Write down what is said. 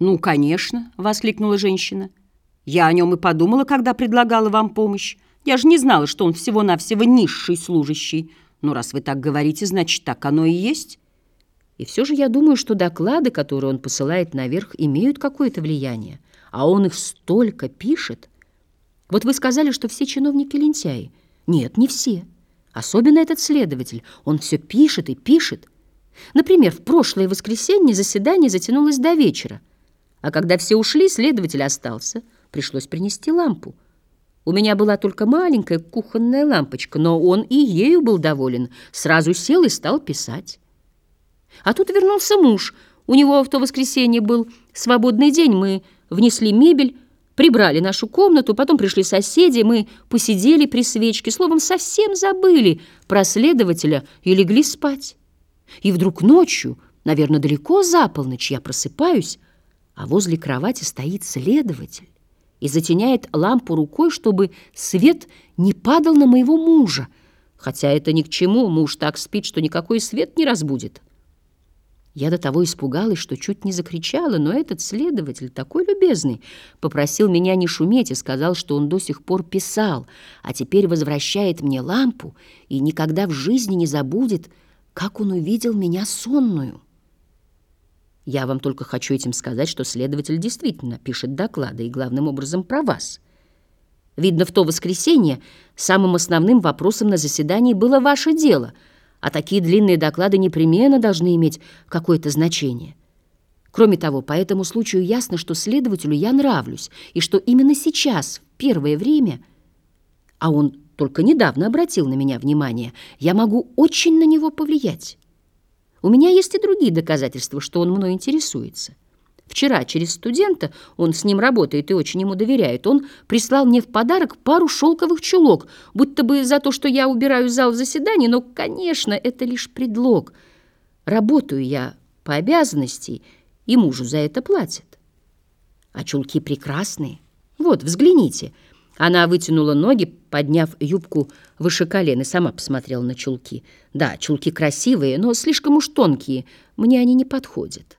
«Ну, конечно», — воскликнула женщина. «Я о нем и подумала, когда предлагала вам помощь. Я же не знала, что он всего-навсего низший служащий. Но раз вы так говорите, значит, так оно и есть». И все же я думаю, что доклады, которые он посылает наверх, имеют какое-то влияние. А он их столько пишет. Вот вы сказали, что все чиновники лентяи. Нет, не все. Особенно этот следователь. Он все пишет и пишет. Например, в прошлое воскресенье заседание затянулось до вечера. А когда все ушли, следователь остался. Пришлось принести лампу. У меня была только маленькая кухонная лампочка, но он и ею был доволен. Сразу сел и стал писать. А тут вернулся муж. У него в то воскресенье был свободный день. Мы внесли мебель, прибрали нашу комнату, потом пришли соседи, мы посидели при свечке, словом, совсем забыли про следователя и легли спать. И вдруг ночью, наверное, далеко за полночь, я просыпаюсь, а возле кровати стоит следователь и затеняет лампу рукой, чтобы свет не падал на моего мужа, хотя это ни к чему, муж так спит, что никакой свет не разбудит. Я до того испугалась, что чуть не закричала, но этот следователь, такой любезный, попросил меня не шуметь и сказал, что он до сих пор писал, а теперь возвращает мне лампу и никогда в жизни не забудет, как он увидел меня сонную. Я вам только хочу этим сказать, что следователь действительно пишет доклады, и главным образом про вас. Видно, в то воскресенье самым основным вопросом на заседании было ваше дело, а такие длинные доклады непременно должны иметь какое-то значение. Кроме того, по этому случаю ясно, что следователю я нравлюсь, и что именно сейчас, в первое время, а он только недавно обратил на меня внимание, я могу очень на него повлиять». У меня есть и другие доказательства, что он мной интересуется. Вчера через студента, он с ним работает и очень ему доверяет, он прислал мне в подарок пару шелковых чулок, будто бы за то, что я убираю зал заседаний, но, конечно, это лишь предлог. Работаю я по обязанности, и мужу за это платят. А чулки прекрасные. Вот, взгляните. Она вытянула ноги, подняв юбку выше колен, и сама посмотрела на чулки. Да, чулки красивые, но слишком уж тонкие. Мне они не подходят.